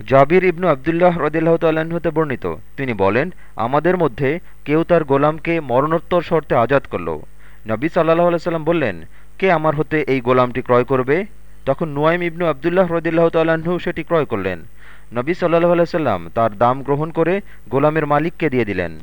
জাবির ইবনু আবদুল্লাহ রদিল্লাহ তাল্লাহতে হতে বর্ণিত। তিনি বলেন, আমাদের মধ্যে কেউ তার গোলামকে মরণোত্তর শর্তে আজাদ করল। নবী সাল্লাহ আলাইসাল্লাম বললেন, কে আমার হতে এই গোলামটি ক্রয় করবে? তখন নুয়াইম ইবনু আবদুল্লাহ রদিল্লাহ তাল্লাহ্ন সেটি ক্রয় করলেন। নবী সাল্লাহ আলাইসাল্লাম তার দাম গ্রহণ করে গোলামের মালিককে দিয়ে দিলেন।